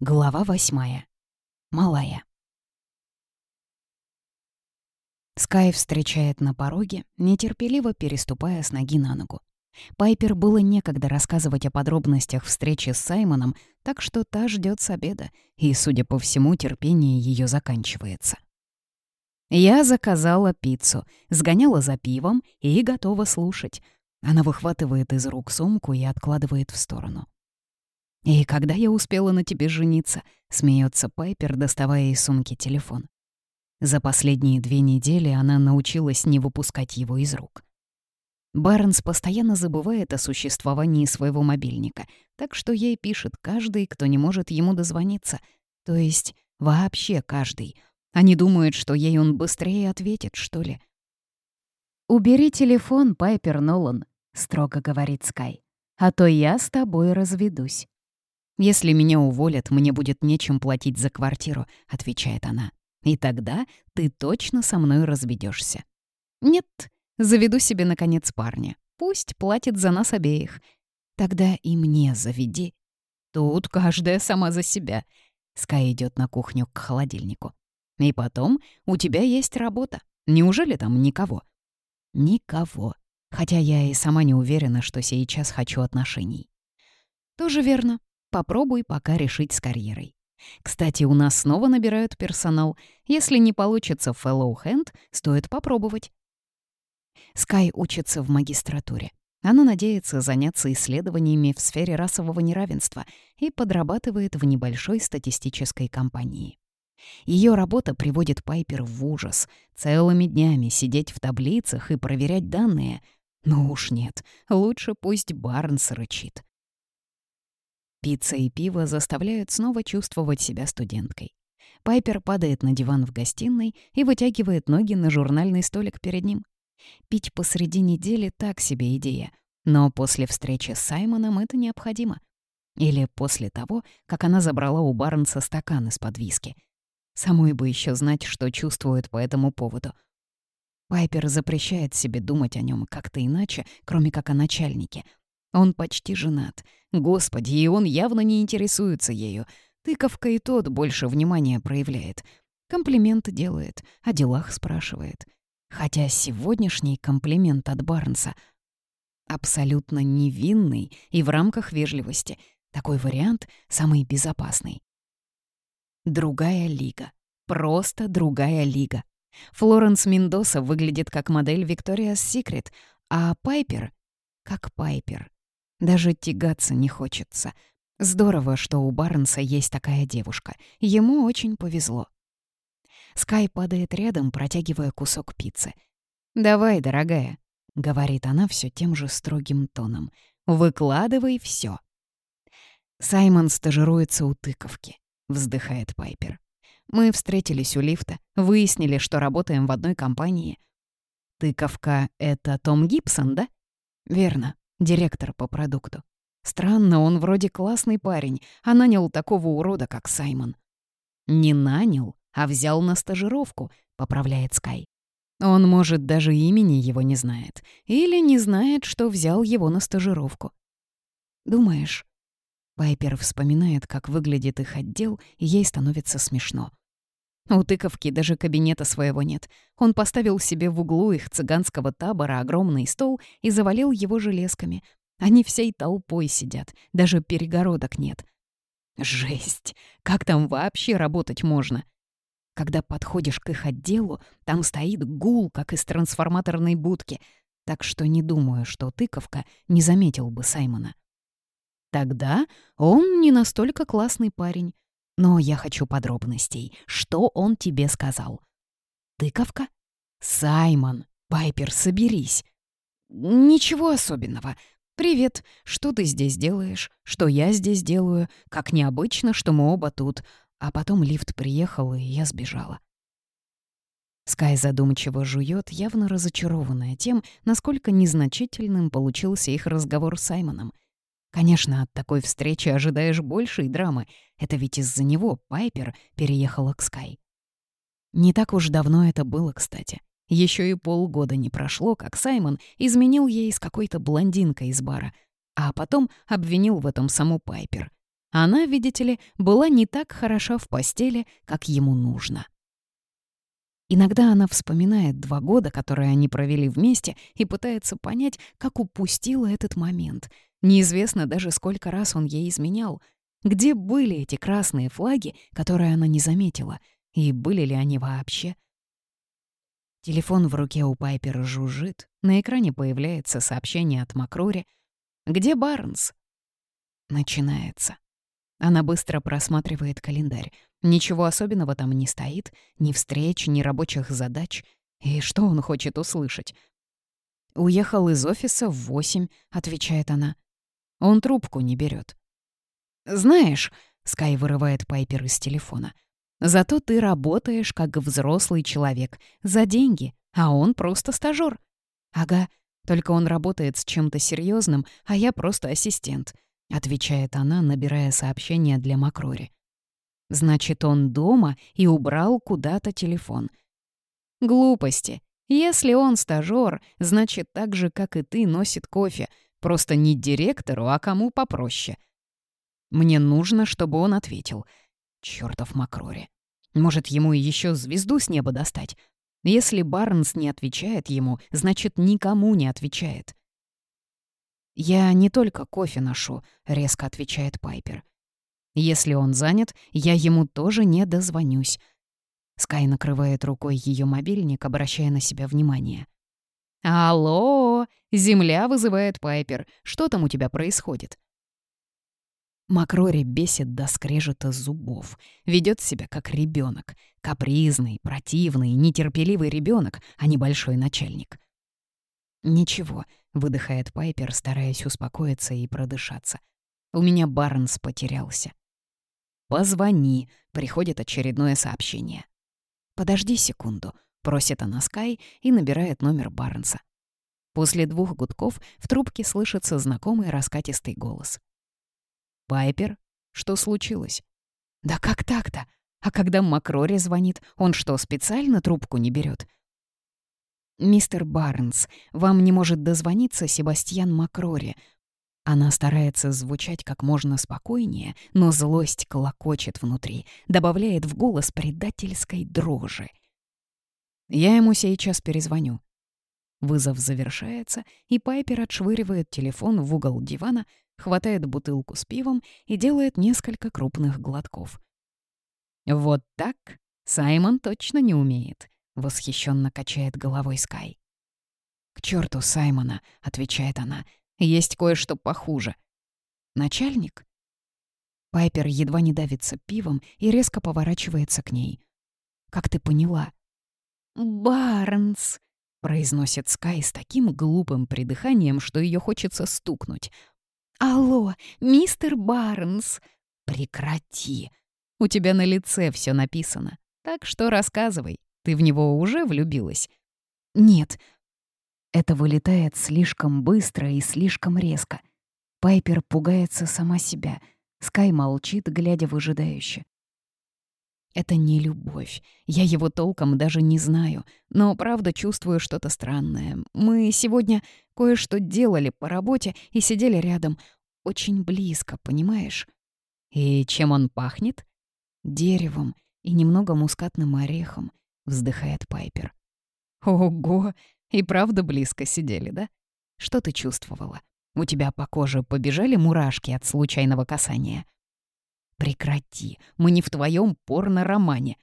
Глава восьмая. Малая. Скай встречает на пороге, нетерпеливо переступая с ноги на ногу. Пайпер было некогда рассказывать о подробностях встречи с Саймоном, так что та ждет с обеда, и, судя по всему, терпение ее заканчивается. Я заказала пиццу, сгоняла за пивом и готова слушать. Она выхватывает из рук сумку и откладывает в сторону. «И когда я успела на тебе жениться?» — смеется Пайпер, доставая из сумки телефон. За последние две недели она научилась не выпускать его из рук. Барнс постоянно забывает о существовании своего мобильника, так что ей пишет каждый, кто не может ему дозвониться. То есть вообще каждый. Они думают, что ей он быстрее ответит, что ли. «Убери телефон, Пайпер Нолан», — строго говорит Скай. «А то я с тобой разведусь». «Если меня уволят, мне будет нечем платить за квартиру», — отвечает она. «И тогда ты точно со мной разведешься. «Нет, заведу себе, наконец, парня. Пусть платит за нас обеих. Тогда и мне заведи». «Тут каждая сама за себя». Скай идет на кухню к холодильнику. «И потом, у тебя есть работа. Неужели там никого?» «Никого. Хотя я и сама не уверена, что сейчас хочу отношений». «Тоже верно. Попробуй пока решить с карьерой. Кстати, у нас снова набирают персонал. Если не получится fellow hand, стоит попробовать. Скай учится в магистратуре. Она надеется заняться исследованиями в сфере расового неравенства и подрабатывает в небольшой статистической компании. Ее работа приводит Пайпер в ужас. Целыми днями сидеть в таблицах и проверять данные. Ну уж нет, лучше пусть Барнс рычит. Пицца и пиво заставляют снова чувствовать себя студенткой. Пайпер падает на диван в гостиной и вытягивает ноги на журнальный столик перед ним. Пить посреди недели — так себе идея, но после встречи с Саймоном это необходимо. Или после того, как она забрала у Барнса стакан из-под виски. Самой бы еще знать, что чувствует по этому поводу. Пайпер запрещает себе думать о нем как-то иначе, кроме как о начальнике — он почти женат. Господи, и он явно не интересуется ею. Тыковка и тот больше внимания проявляет. Комплименты делает, о делах спрашивает. Хотя сегодняшний комплимент от Барнса абсолютно невинный и в рамках вежливости. Такой вариант самый безопасный. Другая лига. Просто другая лига. Флоренс Мендоса выглядит как модель Victoria's Secret, а Пайпер — как Пайпер. Даже тягаться не хочется. Здорово, что у Барнса есть такая девушка. Ему очень повезло. Скай падает рядом, протягивая кусок пиццы. «Давай, дорогая», — говорит она все тем же строгим тоном. «Выкладывай все. Саймон стажируется у тыковки, вздыхает Пайпер. Мы встретились у лифта, выяснили, что работаем в одной компании. Тыковка — это Том Гибсон, да? Верно директор по продукту. Странно, он вроде классный парень, а нанял такого урода, как Саймон. Не нанял, а взял на стажировку, поправляет Скай. Он, может, даже имени его не знает. Или не знает, что взял его на стажировку. Думаешь? Пайпер вспоминает, как выглядит их отдел, и ей становится смешно. У тыковки даже кабинета своего нет. Он поставил себе в углу их цыганского табора огромный стол и завалил его железками. Они всей толпой сидят, даже перегородок нет. Жесть! Как там вообще работать можно? Когда подходишь к их отделу, там стоит гул, как из трансформаторной будки, так что не думаю, что тыковка не заметил бы Саймона. Тогда он не настолько классный парень. Но я хочу подробностей. Что он тебе сказал? Тыковка? Саймон, Пайпер, соберись. Ничего особенного. Привет, что ты здесь делаешь? Что я здесь делаю? Как необычно, что мы оба тут. А потом лифт приехал, и я сбежала. Скай задумчиво жует, явно разочарованная тем, насколько незначительным получился их разговор с Саймоном — Конечно, от такой встречи ожидаешь большей драмы. Это ведь из-за него Пайпер переехала к Скай. Не так уж давно это было, кстати. Еще и полгода не прошло, как Саймон изменил ей с какой-то блондинкой из бара, а потом обвинил в этом саму Пайпер. Она, видите ли, была не так хороша в постели, как ему нужно. Иногда она вспоминает два года, которые они провели вместе, и пытается понять, как упустила этот момент. Неизвестно даже, сколько раз он ей изменял. Где были эти красные флаги, которые она не заметила? И были ли они вообще? Телефон в руке у Пайпера жужжит. На экране появляется сообщение от Макрори. «Где Барнс?» Начинается. Она быстро просматривает календарь. Ничего особенного там не стоит, ни встреч, ни рабочих задач. И что он хочет услышать? «Уехал из офиса в восемь», — отвечает она. Он трубку не берет. «Знаешь», — Скай вырывает Пайпер из телефона, «зато ты работаешь как взрослый человек, за деньги, а он просто стажёр». «Ага, только он работает с чем-то серьезным, а я просто ассистент. — отвечает она, набирая сообщение для Макрори. «Значит, он дома и убрал куда-то телефон». «Глупости. Если он стажёр, значит, так же, как и ты, носит кофе. Просто не директору, а кому попроще». Мне нужно, чтобы он ответил. Чёртов Макрори. Может, ему еще звезду с неба достать? Если Барнс не отвечает ему, значит, никому не отвечает. «Я не только кофе ношу», — резко отвечает Пайпер. «Если он занят, я ему тоже не дозвонюсь». Скай накрывает рукой ее мобильник, обращая на себя внимание. «Алло!» — земля вызывает Пайпер. «Что там у тебя происходит?» Макрори бесит до скрежета зубов. Ведет себя как ребенок, Капризный, противный, нетерпеливый ребенок, а не большой начальник. «Ничего», — выдыхает Пайпер, стараясь успокоиться и продышаться. «У меня Барнс потерялся». «Позвони», — приходит очередное сообщение. «Подожди секунду», — просит она Скай и набирает номер Барнса. После двух гудков в трубке слышится знакомый раскатистый голос. «Пайпер, что случилось?» «Да как так-то? А когда Макрори звонит, он что, специально трубку не берет? «Мистер Барнс, вам не может дозвониться Себастьян Макрори». Она старается звучать как можно спокойнее, но злость колокочет внутри, добавляет в голос предательской дрожи. «Я ему сейчас перезвоню». Вызов завершается, и Пайпер отшвыривает телефон в угол дивана, хватает бутылку с пивом и делает несколько крупных глотков. «Вот так Саймон точно не умеет», Восхищенно качает головой Скай. «К черту Саймона», — отвечает она. «Есть кое-что похуже». «Начальник?» Пайпер едва не давится пивом и резко поворачивается к ней. «Как ты поняла?» «Барнс», — произносит Скай с таким глупым придыханием, что ее хочется стукнуть. «Алло, мистер Барнс!» «Прекрати! У тебя на лице все написано, так что рассказывай». Ты в него уже влюбилась? Нет. Это вылетает слишком быстро и слишком резко. Пайпер пугается сама себя. Скай молчит, глядя выжидающе. Это не любовь. Я его толком даже не знаю, но правда чувствую что-то странное. Мы сегодня кое-что делали по работе и сидели рядом. Очень близко, понимаешь? И чем он пахнет? Деревом и немного мускатным орехом вздыхает Пайпер. Ого, и правда близко сидели, да? Что ты чувствовала? У тебя по коже побежали мурашки от случайного касания? Прекрати, мы не в твоем порно-романе.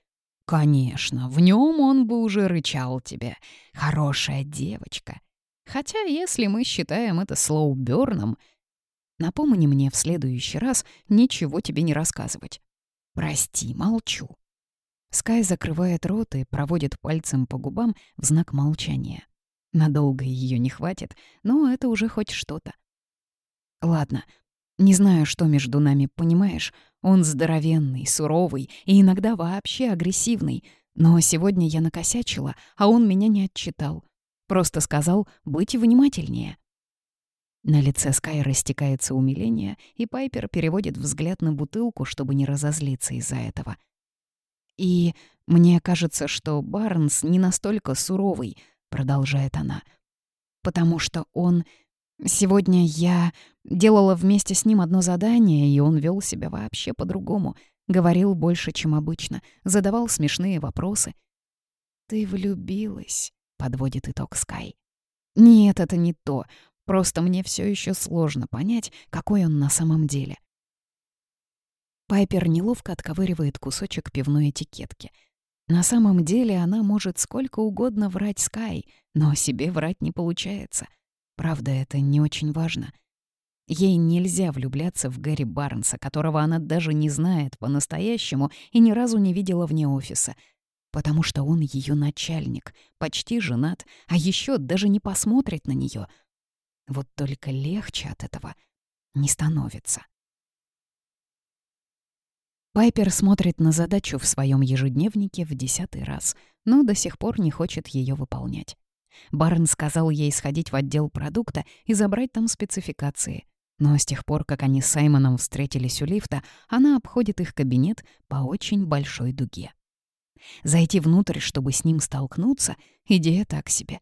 Конечно, в нем он бы уже рычал тебе. Хорошая девочка. Хотя, если мы считаем это слоуберном, напомни мне в следующий раз ничего тебе не рассказывать. Прости, молчу. Скай закрывает рот и проводит пальцем по губам в знак молчания. Надолго ее не хватит, но это уже хоть что-то. Ладно, не знаю, что между нами, понимаешь? Он здоровенный, суровый и иногда вообще агрессивный. Но сегодня я накосячила, а он меня не отчитал. Просто сказал быть внимательнее. На лице Скай растекается умиление, и Пайпер переводит взгляд на бутылку, чтобы не разозлиться из-за этого — и мне кажется, что Барнс не настолько суровый, продолжает она, потому что он Сегодня я делала вместе с ним одно задание, и он вел себя вообще по-другому. Говорил больше, чем обычно, задавал смешные вопросы. «Ты влюбилась», — подводит итог Скай. «Нет, это не то. Просто мне все еще сложно понять, какой он на самом деле». Пайпер неловко отковыривает кусочек пивной этикетки. На самом деле она может сколько угодно врать Скай, но себе врать не получается. Правда, это не очень важно. Ей нельзя влюбляться в Гэри Барнса, которого она даже не знает по-настоящему и ни разу не видела вне офиса, потому что он ее начальник, почти женат, а еще даже не посмотрит на нее. Вот только легче от этого не становится. Пайпер смотрит на задачу в своем ежедневнике в десятый раз, но до сих пор не хочет ее выполнять. Барн сказал ей сходить в отдел продукта и забрать там спецификации. Но с тех пор, как они с Саймоном встретились у лифта, она обходит их кабинет по очень большой дуге. Зайти внутрь, чтобы с ним столкнуться — идея так себе.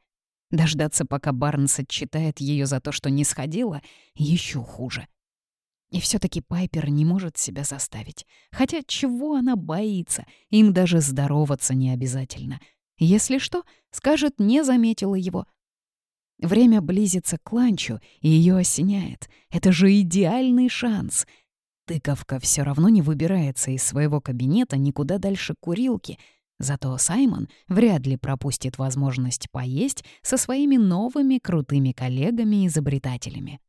Дождаться, пока Барнс отчитает ее за то, что не сходила, еще хуже. И все таки Пайпер не может себя заставить. Хотя чего она боится? Им даже здороваться не обязательно — если что, скажет, не заметила его. Время близится к ланчу, и ее осеняет. Это же идеальный шанс. Тыковка все равно не выбирается из своего кабинета никуда дальше курилки, зато Саймон вряд ли пропустит возможность поесть со своими новыми крутыми коллегами-изобретателями.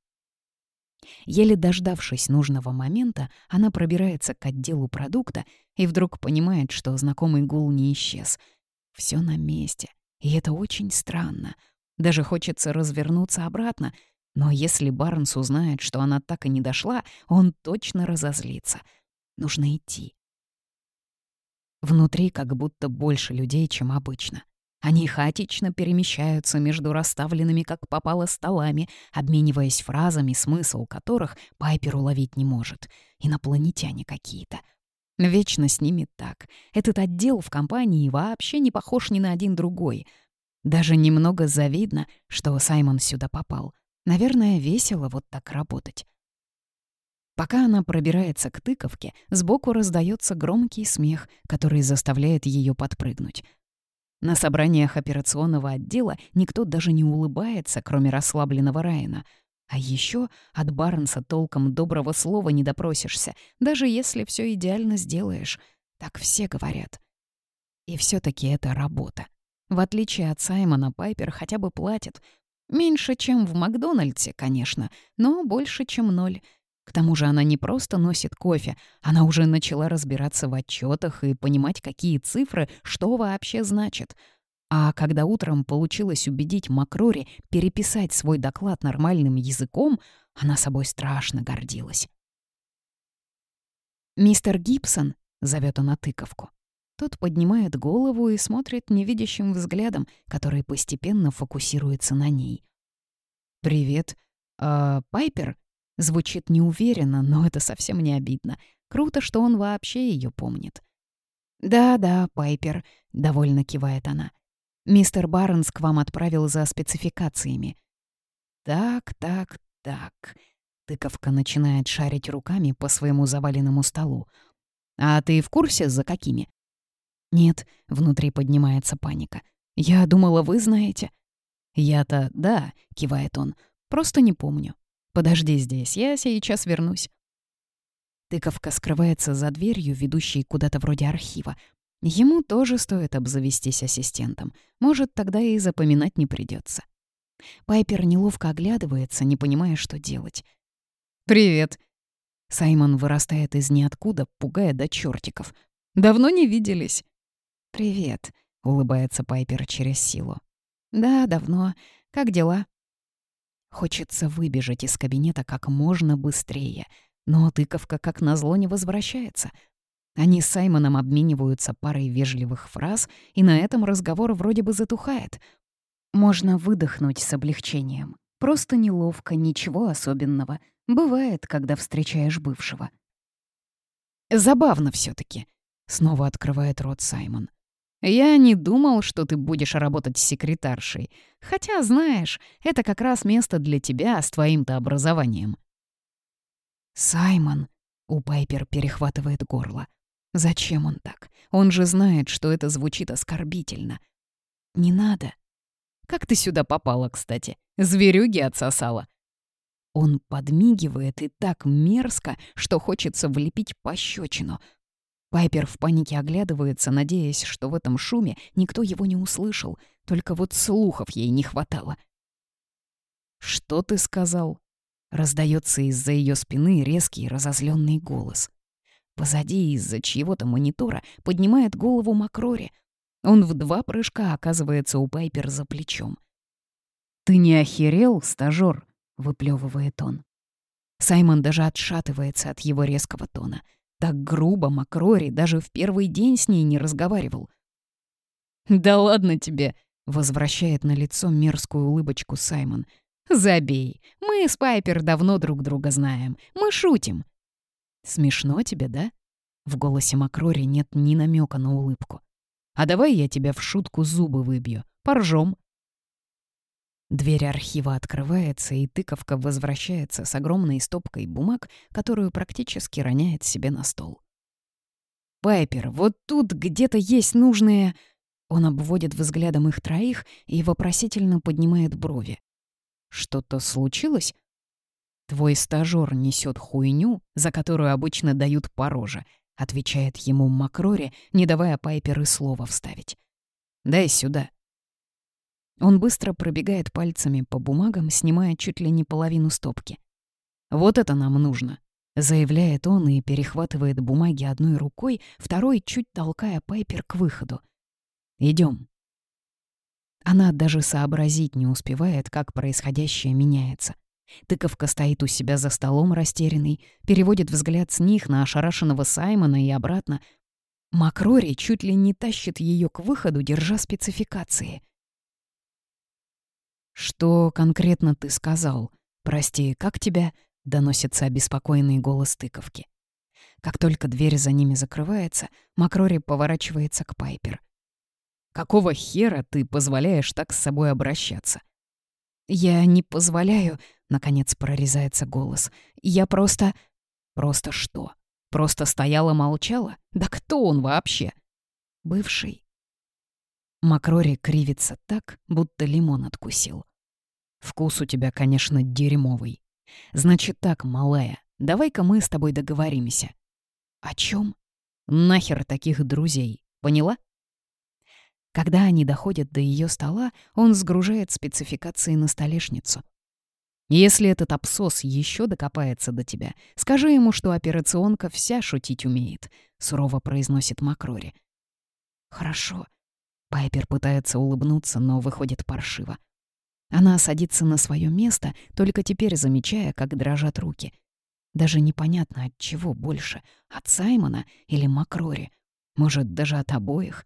Еле дождавшись нужного момента, она пробирается к отделу продукта и вдруг понимает, что знакомый гул не исчез — все на месте. И это очень странно. Даже хочется развернуться обратно. Но если Барнс узнает, что она так и не дошла, он точно разозлится. Нужно идти. Внутри как будто больше людей, чем обычно. Они хаотично перемещаются между расставленными как попало столами, обмениваясь фразами, смысл которых Пайпер уловить не может. Инопланетяне какие-то — Вечно с ними так. Этот отдел в компании вообще не похож ни на один другой. Даже немного завидно, что Саймон сюда попал. Наверное, весело вот так работать. Пока она пробирается к тыковке, сбоку раздается громкий смех, который заставляет ее подпрыгнуть. На собраниях операционного отдела никто даже не улыбается, кроме расслабленного Райана — а еще от Барнса толком доброго слова не допросишься, даже если все идеально сделаешь. Так все говорят. И все таки это работа. В отличие от Саймона, Пайпер хотя бы платит. Меньше, чем в Макдональдсе, конечно, но больше, чем ноль. К тому же она не просто носит кофе, она уже начала разбираться в отчетах и понимать, какие цифры, что вообще значит — а когда утром получилось убедить Макрори переписать свой доклад нормальным языком, она собой страшно гордилась. «Мистер Гибсон», — зовет она тыковку. Тот поднимает голову и смотрит невидящим взглядом, который постепенно фокусируется на ней. «Привет. А, Пайпер?» Звучит неуверенно, но это совсем не обидно. Круто, что он вообще ее помнит. «Да-да, Пайпер», — довольно кивает она. Мистер Барнс к вам отправил за спецификациями. Так, так, так. Тыковка начинает шарить руками по своему заваленному столу. А ты в курсе, за какими? Нет, внутри поднимается паника. Я думала, вы знаете. Я-то, да, кивает он. Просто не помню. Подожди здесь, я сейчас вернусь. Тыковка скрывается за дверью, ведущей куда-то вроде архива. Ему тоже стоит обзавестись ассистентом. Может, тогда и запоминать не придется. Пайпер неловко оглядывается, не понимая, что делать. «Привет!» Саймон вырастает из ниоткуда, пугая до чертиков. «Давно не виделись?» «Привет», — улыбается Пайпер через силу. «Да, давно. Как дела?» Хочется выбежать из кабинета как можно быстрее, но тыковка как назло не возвращается — они с Саймоном обмениваются парой вежливых фраз, и на этом разговор вроде бы затухает. Можно выдохнуть с облегчением. Просто неловко, ничего особенного. Бывает, когда встречаешь бывшего. Забавно все таки снова открывает рот Саймон. Я не думал, что ты будешь работать секретаршей. Хотя, знаешь, это как раз место для тебя с твоим-то образованием». «Саймон», — у Пайпер перехватывает горло. «Зачем он так? Он же знает, что это звучит оскорбительно. Не надо». «Как ты сюда попала, кстати? Зверюги отсосала». Он подмигивает и так мерзко, что хочется влепить пощечину — Пайпер в панике оглядывается, надеясь, что в этом шуме никто его не услышал, только вот слухов ей не хватало. «Что ты сказал?» — раздается из-за ее спины резкий разозленный голос. Позади из-за чьего-то монитора поднимает голову Макрори. Он в два прыжка оказывается у Пайпер за плечом. «Ты не охерел, стажёр?» — выплевывает он. Саймон даже отшатывается от его резкого тона — так грубо Макрори даже в первый день с ней не разговаривал. «Да ладно тебе!» — возвращает на лицо мерзкую улыбочку Саймон. «Забей. Мы с Пайпер давно друг друга знаем. Мы шутим». «Смешно тебе, да?» В голосе Макрори нет ни намека на улыбку. «А давай я тебя в шутку зубы выбью. Поржем. Дверь архива открывается, и тыковка возвращается с огромной стопкой бумаг, которую практически роняет себе на стол. «Пайпер, вот тут где-то есть нужные...» Он обводит взглядом их троих и вопросительно поднимает брови. «Что-то случилось?» «Твой стажёр несет хуйню, за которую обычно дают по роже», — отвечает ему Макрори, не давая Пайпер и слова вставить. «Дай сюда». Он быстро пробегает пальцами по бумагам, снимая чуть ли не половину стопки. «Вот это нам нужно», — заявляет он и перехватывает бумаги одной рукой, второй чуть толкая Пайпер к выходу. Идем. Она даже сообразить не успевает, как происходящее меняется. Тыковка стоит у себя за столом растерянный, переводит взгляд с них на ошарашенного Саймона и обратно. Макрори чуть ли не тащит ее к выходу, держа спецификации — «Что конкретно ты сказал? Прости, как тебя?» — доносится обеспокоенный голос тыковки. Как только дверь за ними закрывается, Макрори поворачивается к Пайпер. «Какого хера ты позволяешь так с собой обращаться?» «Я не позволяю», — наконец прорезается голос. «Я просто...» «Просто что? Просто стояла-молчала? Да кто он вообще?» «Бывший». Макрори кривится так, будто лимон откусил. «Вкус у тебя, конечно, дерьмовый. Значит так, малая, давай-ка мы с тобой договоримся». «О чем? «Нахер таких друзей, поняла?» Когда они доходят до ее стола, он сгружает спецификации на столешницу. «Если этот абсос еще докопается до тебя, скажи ему, что операционка вся шутить умеет», — сурово произносит Макрори. «Хорошо», Пайпер пытается улыбнуться, но выходит паршиво. Она садится на свое место, только теперь замечая, как дрожат руки. Даже непонятно, от чего больше — от Саймона или Макрори. Может, даже от обоих.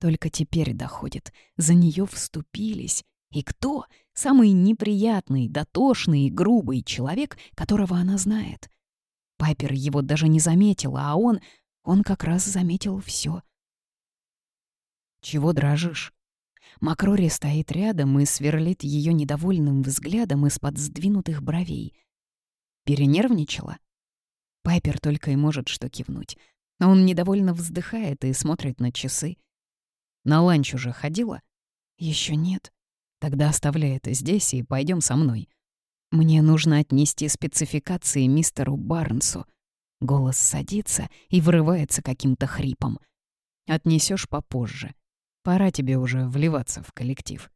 Только теперь доходит. За нее вступились. И кто? Самый неприятный, дотошный и грубый человек, которого она знает. Пайпер его даже не заметила, а он... Он как раз заметил все. Чего дрожишь?» Макрори стоит рядом и сверлит ее недовольным взглядом из-под сдвинутых бровей. Перенервничала? Пайпер только и может что кивнуть. Он недовольно вздыхает и смотрит на часы. «На ланч уже ходила?» Еще нет. Тогда оставляй это здесь и пойдем со мной. Мне нужно отнести спецификации мистеру Барнсу». Голос садится и вырывается каким-то хрипом. Отнесешь попозже. Пора тебе уже вливаться в коллектив.